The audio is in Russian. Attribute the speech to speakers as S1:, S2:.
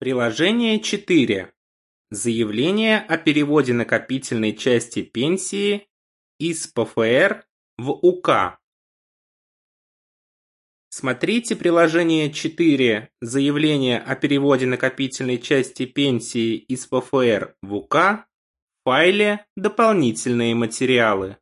S1: Приложение четыре: Заявление о переводе накопительной части пенсии из ПФР в УК. Смотрите приложение 4. Заявление о переводе накопительной части пенсии из ПФР в УК в файле «Дополнительные материалы».